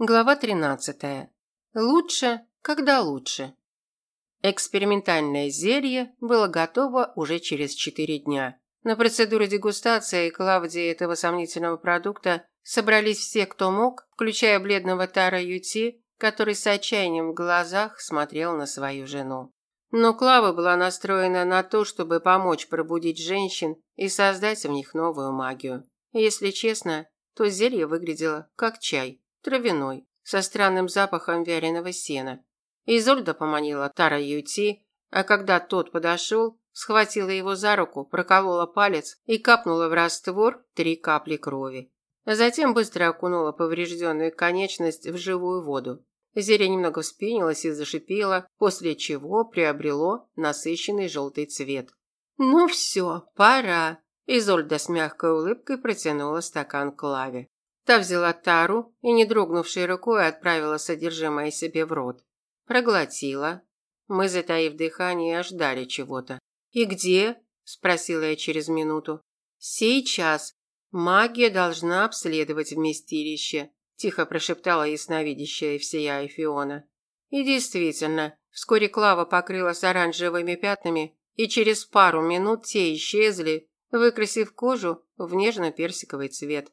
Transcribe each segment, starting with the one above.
Глава 13. Лучше, когда лучше. Экспериментальное зелье было готово уже через 4 дня. На процедуру дегустации Клавдии этого сомнительного продукта собрались все, кто мог, включая бледного Тара Юти, который с отчаянием в глазах смотрел на свою жену. Но Клава была настроена на то, чтобы помочь пробудить женщин и создать в них новую магию. Если честно, то зелье выглядело как чай травяной, со странным запахом вяленого сена. Изольда поманила Тара Юти, а когда тот подошел, схватила его за руку, проколола палец и капнула в раствор три капли крови. Затем быстро окунула поврежденную конечность в живую воду. Зелье немного вспенилось и зашипело, после чего приобрело насыщенный желтый цвет. «Ну все, пора!» Изольда с мягкой улыбкой протянула стакан Клаве. Та взяла тару и, не дрогнувшей рукой, отправила содержимое себе в рот. Проглотила. Мы, затаив дыхание, ждали чего-то. «И где?» – спросила я через минуту. «Сейчас. Магия должна обследовать вместилище», – тихо прошептала ясновидящая всея Фиона. И действительно, вскоре Клава покрылась оранжевыми пятнами, и через пару минут те исчезли, выкрасив кожу в нежно-персиковый цвет.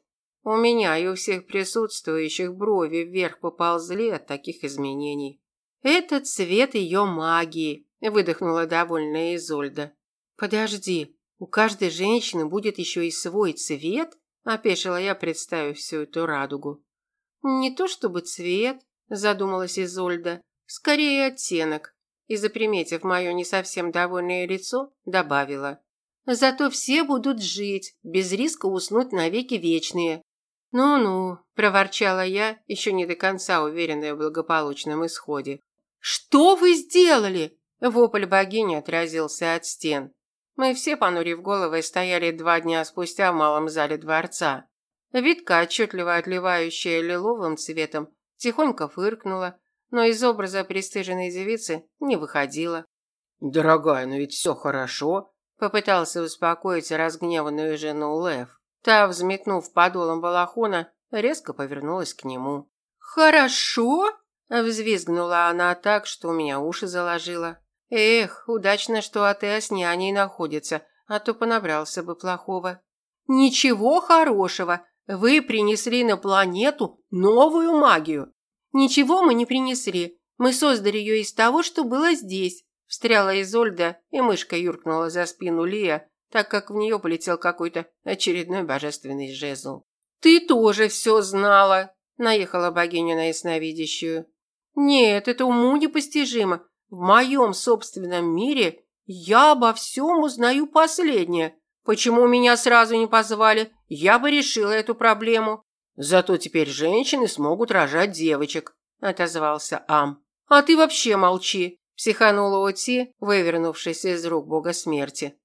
У меня и у всех присутствующих брови вверх поползли от таких изменений. «Это цвет ее магии», – выдохнула довольная Изольда. «Подожди, у каждой женщины будет еще и свой цвет?» – опешила я, представив всю эту радугу. «Не то чтобы цвет», – задумалась Изольда, – «скорее оттенок». И, заприметив мое не совсем довольное лицо, добавила. «Зато все будут жить, без риска уснуть навеки вечные». «Ну-ну», – проворчала я, еще не до конца уверенная в благополучном исходе. «Что вы сделали?» – вопль богини отразился от стен. Мы все, понурив головы, стояли два дня спустя в малом зале дворца. Витка, отчетливо отливающая лиловым цветом, тихонько фыркнула, но из образа пристыженной девицы не выходила. «Дорогая, но ведь все хорошо», – попытался успокоить разгневанную жену Лев. Та, взметнув подолом балахона, резко повернулась к нему. «Хорошо?» – взвизгнула она так, что у меня уши заложило. «Эх, удачно, что Атеа с няней находится, а то понабрался бы плохого». «Ничего хорошего. Вы принесли на планету новую магию». «Ничего мы не принесли. Мы создали ее из того, что было здесь», – встряла Изольда, и мышка юркнула за спину Лия, так как в нее полетел какой-то очередной божественный жезл. «Ты тоже все знала!» – наехала богиня на ясновидящую. «Нет, это уму непостижимо. В моем собственном мире я обо всем узнаю последнее. Почему меня сразу не позвали? Я бы решила эту проблему». «Зато теперь женщины смогут рожать девочек», – отозвался Ам. «А ты вообще молчи», – психанула Оти, вывернувшись из рук бога смерти.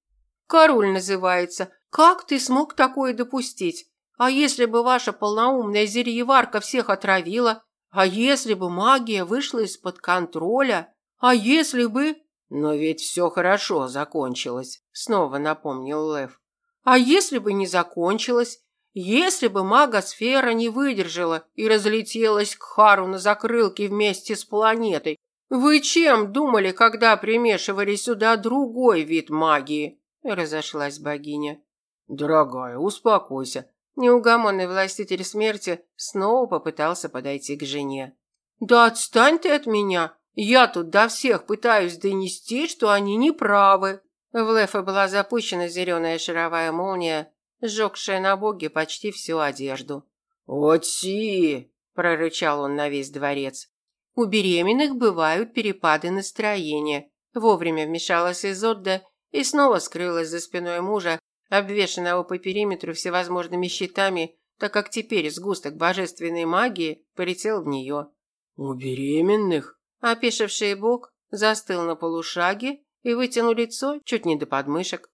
Король называется. Как ты смог такое допустить? А если бы ваша полноумная зельеварка всех отравила? А если бы магия вышла из-под контроля? А если бы... Но ведь все хорошо закончилось, снова напомнил Лев. А если бы не закончилось? Если бы магосфера не выдержала и разлетелась к Хару на закрылке вместе с планетой, вы чем думали, когда примешивали сюда другой вид магии? Разошлась богиня. Дорогая, успокойся. Неугомонный властитель смерти снова попытался подойти к жене. Да отстань ты от меня. Я тут до всех пытаюсь донести, что они не правы. В Лефе была запущена зеленая шаровая молния, сжегшая на боге почти всю одежду. «Отси!» – прорычал он на весь дворец. «У беременных бывают перепады настроения», – вовремя вмешалась Изодда и снова скрылась за спиной мужа, обвешанного по периметру всевозможными щитами, так как теперь сгусток божественной магии полетел в нее. «У беременных?» Опешивший бог застыл на полушаге и вытянул лицо чуть не до подмышек.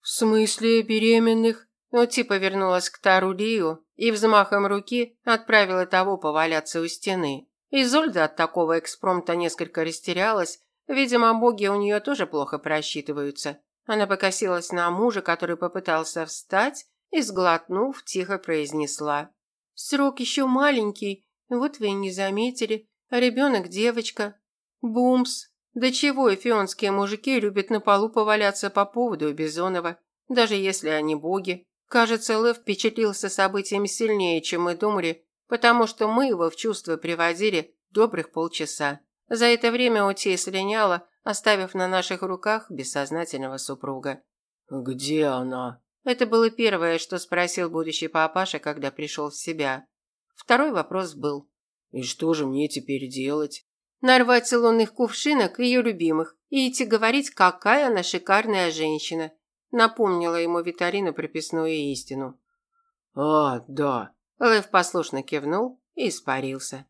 «В смысле беременных?» Ути повернулась к Тару Лию и взмахом руки отправила того поваляться у стены. Изольда от такого экспромта несколько растерялась, Видимо, боги у нее тоже плохо просчитываются. Она покосилась на мужа, который попытался встать, и, сглотнув, тихо произнесла. «Срок еще маленький. Вот вы и не заметили. Ребенок девочка. Бумс. Да чего эфионские мужики любят на полу поваляться по поводу Бизонова, даже если они боги. Кажется, Лев впечатлился событиями сильнее, чем мы думали, потому что мы его в чувство приводили добрых полчаса. За это время Утей слиняла, оставив на наших руках бессознательного супруга. «Где она?» Это было первое, что спросил будущий папаша, когда пришел в себя. Второй вопрос был. «И что же мне теперь делать?» Нарвать лунных кувшинок ее любимых и идти говорить, какая она шикарная женщина. Напомнила ему Виталина прописную истину. «А, да». Лев послушно кивнул и испарился.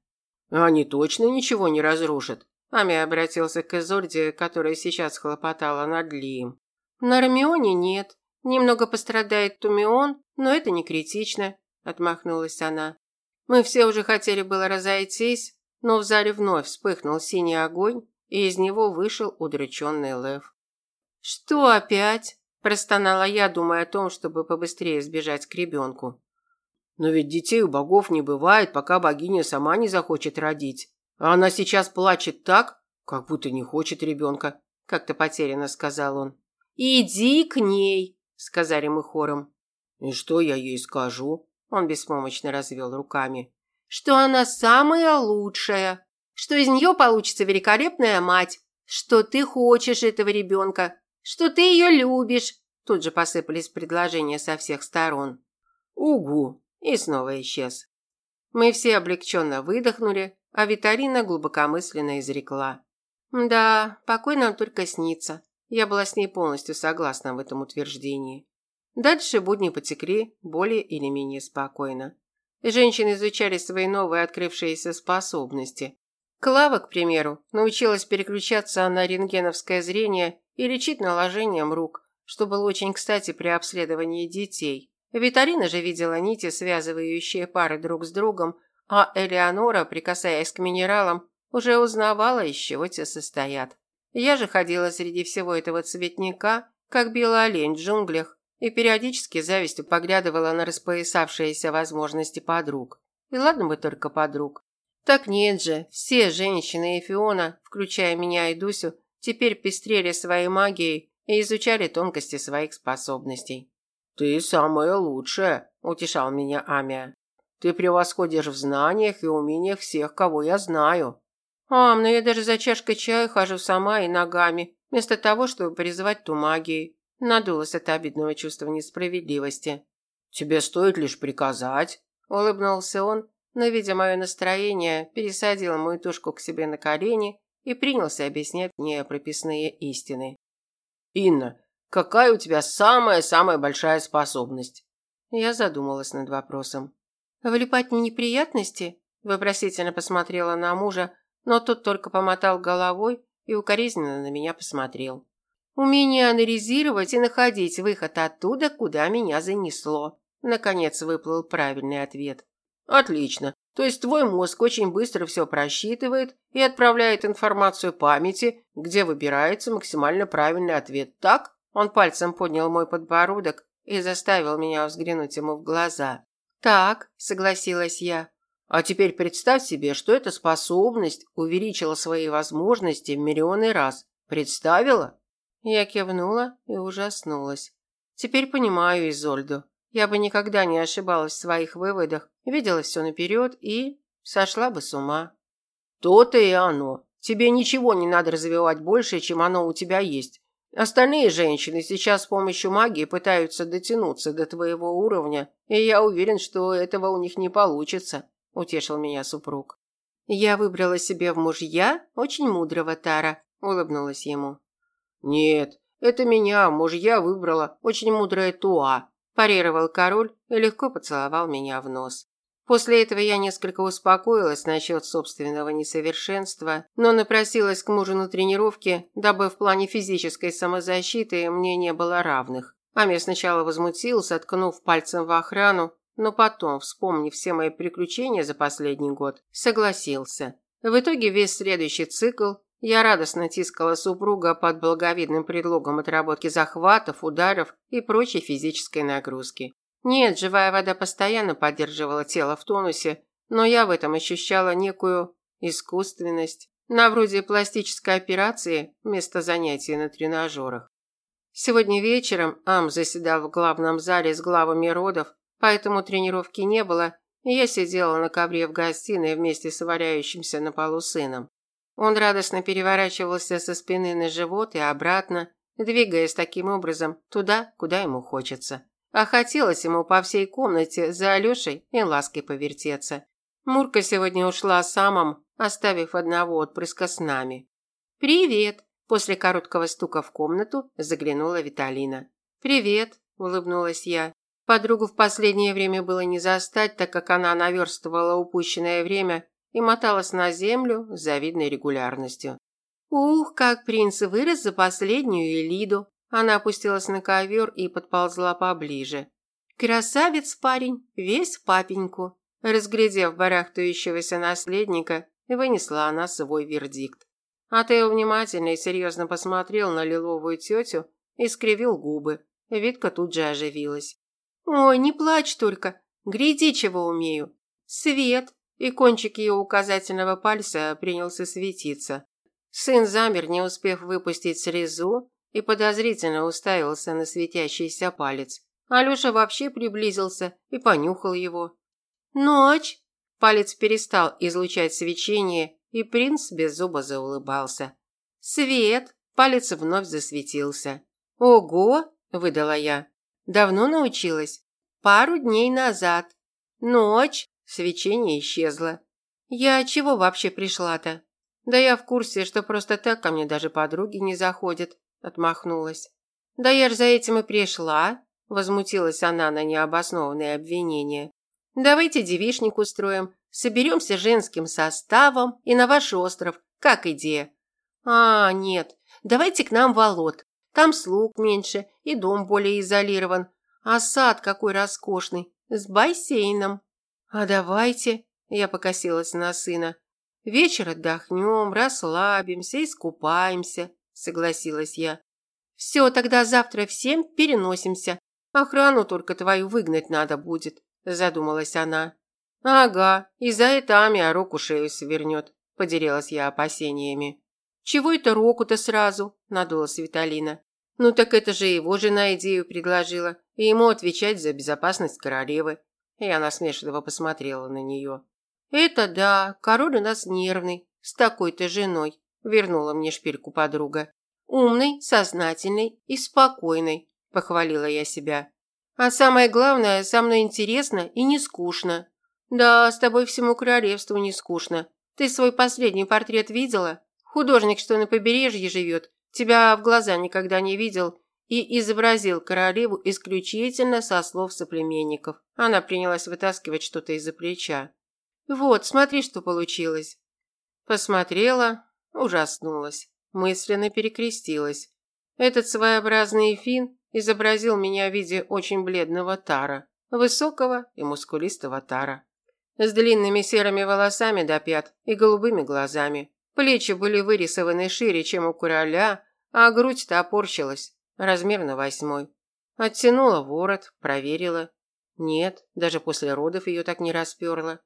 «Они точно ничего не разрушат?» Ами обратился к Изольде, которая сейчас хлопотала над Лием. «На Ромеоне нет. Немного пострадает Тумион, но это не критично», – отмахнулась она. Мы все уже хотели было разойтись, но в зале вновь вспыхнул синий огонь, и из него вышел удрученный Лев. «Что опять?» Простонала я, думая о том, чтобы побыстрее сбежать к ребенку. Но ведь детей у богов не бывает, пока богиня сама не захочет родить. А она сейчас плачет так, как будто не хочет ребенка, как-то потерянно сказал он. «Иди к ней», – сказали мы хором. «И что я ей скажу?» Он беспомощно развел руками. «Что она самая лучшая, что из нее получится великолепная мать, что ты хочешь этого ребенка, что ты ее любишь. Тут же посыпались предложения со всех сторон. Угу. И снова исчез. Мы все облегченно выдохнули, а Виталина глубокомысленно изрекла. Да, покой нам только снится. Я была с ней полностью согласна в этом утверждении. Дальше будни потекли более или менее спокойно. Женщины изучали свои новые открывшиеся способности. Клава, к примеру, научилась переключаться на рентгеновское зрение и лечить наложением рук, что было очень кстати при обследовании детей. Виталина же видела нити, связывающие пары друг с другом, а Элеонора, прикасаясь к минералам, уже узнавала, из чего те состоят. Я же ходила среди всего этого цветника, как белый олень в джунглях, и периодически завистью поглядывала на распоясавшиеся возможности подруг. И ладно бы только подруг. Так нет же, все женщины Эфиона, включая меня и Дусю, теперь пестрели своей магией и изучали тонкости своих способностей. «Ты самая лучшая», – утешал меня Амия. «Ты превосходишь в знаниях и умениях всех, кого я знаю». «Ам, но я даже за чашкой чая хожу сама и ногами, вместо того, чтобы призывать ту магией». Надулась от обидного чувства несправедливости. «Тебе стоит лишь приказать», – улыбнулся он, но, видя мое настроение, пересадил мою тушку к себе на колени и принялся объяснять мне прописные истины. «Инна, какая у тебя самая-самая большая способность?» Я задумалась над вопросом. «Влипать не неприятности?» Вопросительно посмотрела на мужа, но тот только помотал головой и укоризненно на меня посмотрел. «Умение анализировать и находить выход оттуда, куда меня занесло», наконец выплыл правильный ответ. Отлично. То есть твой мозг очень быстро все просчитывает и отправляет информацию памяти, где выбирается максимально правильный ответ. Так? Он пальцем поднял мой подбородок и заставил меня взглянуть ему в глаза. Так, согласилась я. А теперь представь себе, что эта способность увеличила свои возможности в миллионы раз. Представила? Я кивнула и ужаснулась. Теперь понимаю Изольду. Я бы никогда не ошибалась в своих выводах, видела все наперед и сошла бы с ума. То-то и оно. Тебе ничего не надо развивать больше, чем оно у тебя есть. Остальные женщины сейчас с помощью магии пытаются дотянуться до твоего уровня, и я уверен, что этого у них не получится, утешил меня супруг. Я выбрала себе в мужья очень мудрого Тара, улыбнулась ему. Нет, это меня мужья выбрала очень мудрая Туа, парировал король и легко поцеловал меня в нос. После этого я несколько успокоилась насчет собственного несовершенства, но напросилась к мужу на тренировки, дабы в плане физической самозащиты мне не было равных. Амир сначала возмутился, ткнув пальцем в охрану, но потом, вспомнив все мои приключения за последний год, согласился. В итоге весь следующий цикл я радостно тискала супруга под благовидным предлогом отработки захватов, ударов и прочей физической нагрузки. Нет, живая вода постоянно поддерживала тело в тонусе, но я в этом ощущала некую искусственность, на вроде пластической операции вместо занятий на тренажерах. Сегодня вечером Ам заседал в главном зале с главами родов, поэтому тренировки не было, и я сидела на ковре в гостиной вместе с валяющимся на полу сыном. Он радостно переворачивался со спины на живот и обратно, двигаясь таким образом туда, куда ему хочется. А хотелось ему по всей комнате за Алёшей и лаской повертеться. Мурка сегодня ушла самым, оставив одного отпрыска с нами. «Привет!» После короткого стука в комнату заглянула Виталина. «Привет!» – улыбнулась я. Подругу в последнее время было не застать, так как она наверстывала упущенное время и моталась на землю с завидной регулярностью. «Ух, как принц вырос за последнюю Элиду!» Она опустилась на ковер и подползла поближе. «Красавец парень, весь папеньку!» Разглядев барахтающегося наследника, вынесла она свой вердикт. А Тео внимательно и серьезно посмотрел на лиловую тетю и скривил губы. Витка тут же оживилась. «Ой, не плачь только, гряди, чего умею. Свет!» И кончик ее указательного пальца принялся светиться. Сын замер, не успев выпустить слезу, и подозрительно уставился на светящийся палец. Алёша вообще приблизился и понюхал его. «Ночь!» Палец перестал излучать свечение и принц без зуба заулыбался. «Свет!» – палец вновь засветился. «Ого!» – выдала я. «Давно научилась?» «Пару дней назад». «Ночь!» – свечение исчезло. «Я чего вообще пришла-то?» «Да я в курсе, что просто так ко мне даже подруги не заходят», – отмахнулась. «Да я ж за этим и пришла», – возмутилась она на необоснованное обвинение. «Давайте девишник устроим, Соберемся женским составом и на ваш остров. Как идея? А, нет. Давайте к нам в Волод. Там слуг меньше и дом более изолирован. А сад какой роскошный, с бассейном. А давайте, я покосилась на сына. Вечер отдохнем, расслабимся, искупаемся, согласилась я. Все, тогда завтра в семь переносимся. Охрану только твою выгнать надо будет, задумалась она. «Ага, и за это Амия руку шею свернет», – поделилась я опасениями. «Чего это Року-то сразу?» – надулась Виталина. «Ну так это же его жена идею предложила, и ему отвечать за безопасность королевы». Я насмешливо посмотрела на нее. «Это да, король у нас нервный, с такой-то женой», – вернула мне шпильку подруга. «Умный, сознательный и спокойный», – похвалила я себя. «А самое главное, со мной интересно и не скучно», да, с тобой всему королевству не скучно. Ты свой последний портрет видела? Художник, что на побережье живет, тебя в глаза никогда не видел и изобразил королеву исключительно со слов соплеменников. Она принялась вытаскивать что-то из-за плеча. Вот, смотри, что получилось. Посмотрела, ужаснулась, мысленно перекрестилась. Этот своеобразный фин изобразил меня в виде очень бледного тара, высокого и мускулистого тара с длинными серыми волосами до пят и голубыми глазами. Плечи были вырисованы шире, чем у короля, а грудь топорщилась, размер на восьмой. Оттянула ворот, проверила. Нет, даже после родов ее так не расперла.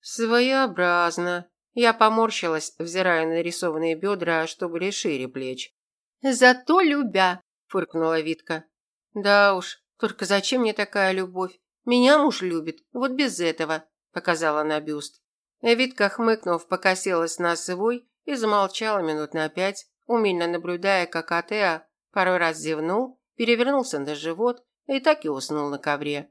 Своеобразно. Я поморщилась, взирая на нарисованные бедра, что были шире плеч. «Зато любя», – фыркнула Витка. «Да уж, только зачем мне такая любовь? Меня муж любит, вот без этого показала на бюст. Эвитка, хмыкнув, покосилась на свой и замолчала минут на пять, умильно наблюдая, как Атеа пару раз зевнул, перевернулся на живот и так и уснул на ковре.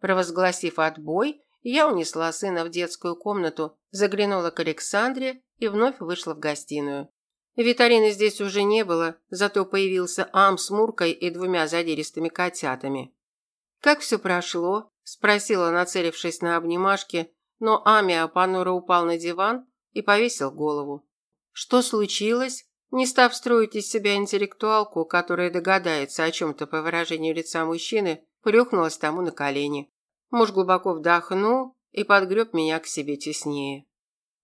Провозгласив отбой, я унесла сына в детскую комнату, заглянула к Александре и вновь вышла в гостиную. Виталины здесь уже не было, зато появился Ам с Муркой и двумя задиристыми котятами. «Как все прошло?» – спросила, нацелившись на обнимашки, но Амия понуро упал на диван и повесил голову. «Что случилось?» Не став строить из себя интеллектуалку, которая догадается о чем-то по выражению лица мужчины, плюхнулась тому на колени. Муж глубоко вдохнул и подгреб меня к себе теснее.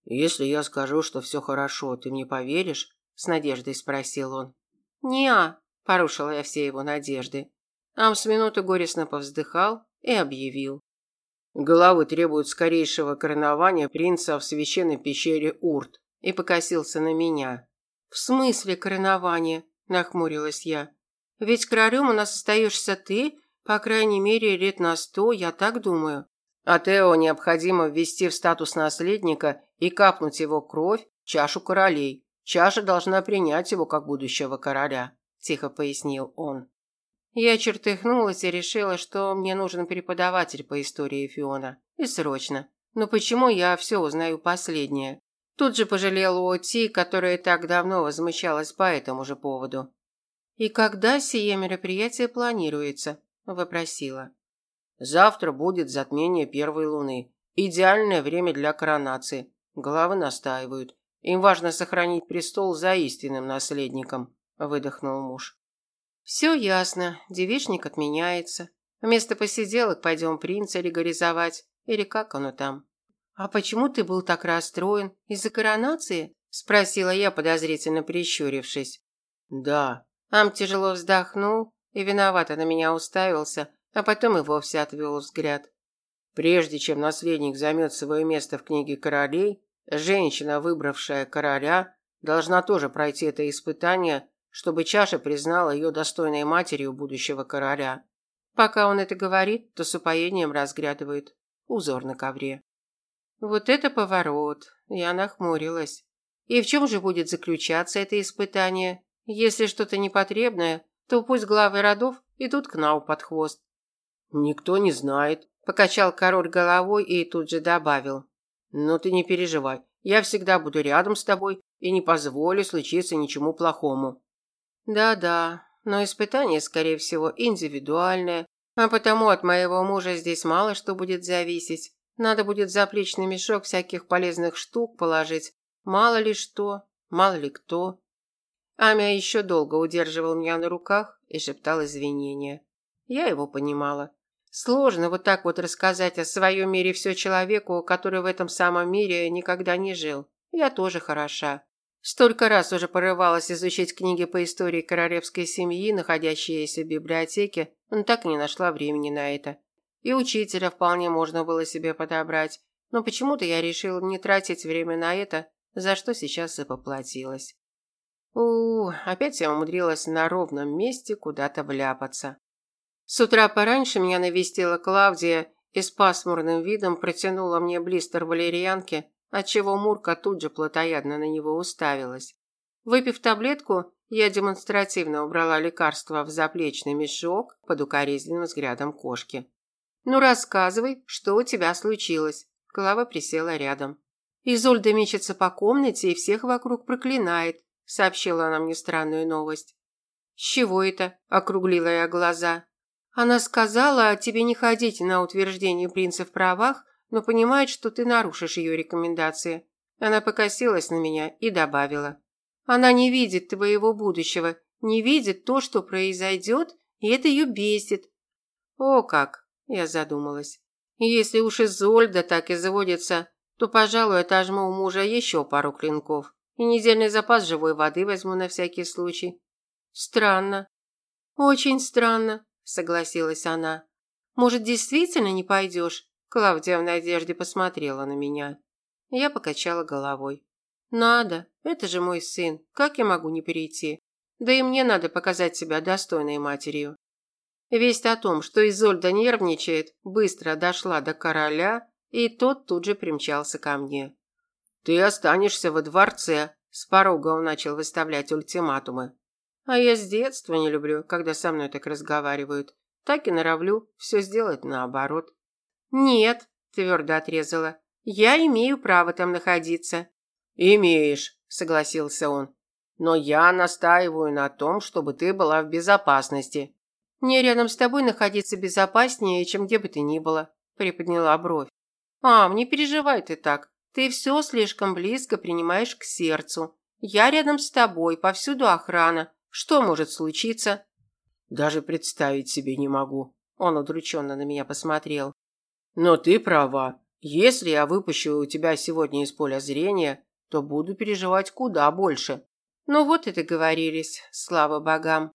«Если я скажу, что все хорошо, ты мне поверишь?» – с надеждой спросил он. «Не-а», – порушила я все его надежды. Ам с минуты горестно повздыхал и объявил. Головы требуют скорейшего коронования принца в священной пещере Урт. И покосился на меня. В смысле коронования? Нахмурилась я. Ведь королем у нас остаешься ты, по крайней мере, лет на сто, я так думаю. А Тео необходимо ввести в статус наследника и капнуть его кровь в чашу королей. Чаша должна принять его как будущего короля, тихо пояснил он. Я чертыхнулась и решила, что мне нужен преподаватель по истории Фиона. И срочно. Но почему я все узнаю последнее? Тут же пожалела Оти, которая так давно возмущалась по этому же поводу. «И когда сие мероприятие планируется?» – вопросила. «Завтра будет затмение первой луны. Идеальное время для коронации. Главы настаивают. Им важно сохранить престол за истинным наследником», – выдохнул муж. Все ясно, девичник отменяется. Вместо посиделок пойдем принца регоризовать. Или как оно там? А почему ты был так расстроен? Из-за коронации? Спросила я, подозрительно прищурившись. Да. Ам тяжело вздохнул и виновато на меня уставился, а потом и вовсе отвел взгляд. Прежде чем наследник займет свое место в книге королей, женщина, выбравшая короля, должна тоже пройти это испытание чтобы чаша признала ее достойной матерью будущего короля. Пока он это говорит, то с упоением разглядывает узор на ковре. Вот это поворот. Я нахмурилась. И в чем же будет заключаться это испытание? Если что-то непотребное, то пусть главы родов идут к Нау под хвост. Никто не знает, покачал король головой и тут же добавил: "Но ты не переживай. Я всегда буду рядом с тобой и не позволю случиться ничему плохому. Да-да, но испытание, скорее всего, индивидуальное, а потому от моего мужа здесь мало что будет зависеть. Надо будет заплечный мешок всяких полезных штук положить. Мало ли что, мало ли кто. Амя еще долго удерживал меня на руках и шептал извинения. Я его понимала. Сложно вот так вот рассказать о своем мире все человеку, который в этом самом мире никогда не жил. Я тоже хороша. Столько раз уже порывалась изучить книги по истории королевской семьи, находящиеся в библиотеке, но так и не нашла времени на это. И учителя вполне можно было себе подобрать, но почему-то я решила не тратить время на это, за что сейчас и поплатилась. У, опять я умудрилась на ровном месте куда-то вляпаться. С утра пораньше меня навестила Клавдия и с пасмурным видом протянула мне блистер валерьянки, отчего Мурка тут же плотоядно на него уставилась. Выпив таблетку, я демонстративно убрала лекарство в заплечный мешок под укоризненным взглядом кошки. «Ну, рассказывай, что у тебя случилось?» Клава присела рядом. «Изольда мечется по комнате и всех вокруг проклинает», сообщила она мне странную новость. «С чего это?» – округлила я глаза. «Она сказала, тебе не ходить на утверждение принца в правах, но понимает, что ты нарушишь ее рекомендации. Она покосилась на меня и добавила. Она не видит твоего будущего, не видит то, что произойдет, и это ее бесит. О как, я задумалась. Если уж Изольда так и заводится, то, пожалуй, отожму у мужа еще пару клинков и недельный запас живой воды возьму на всякий случай. Странно. Очень странно, согласилась она. Может, действительно не пойдешь? Клавдия в надежде посмотрела на меня. Я покачала головой. Надо, это же мой сын. Как я могу не перейти? Да и мне надо показать себя достойной матерью. Весть о том, что Изольда нервничает, быстро дошла до короля, и тот тут же примчался ко мне. Ты останешься во дворце, с порога он начал выставлять ультиматумы. А я с детства не люблю, когда со мной так разговаривают. Так и норовлю все сделать наоборот. «Нет», – твердо отрезала. «Я имею право там находиться». «Имеешь», – согласился он. «Но я настаиваю на том, чтобы ты была в безопасности». «Мне рядом с тобой находиться безопаснее, чем где бы ты ни была», – приподняла бровь. «Ам, не переживай ты так. Ты все слишком близко принимаешь к сердцу. Я рядом с тобой, повсюду охрана. Что может случиться?» «Даже представить себе не могу». Он удрученно на меня посмотрел. Но ты права. Если я выпущу тебя сегодня из поля зрения, то буду переживать куда больше. Ну вот и договорились, слава богам.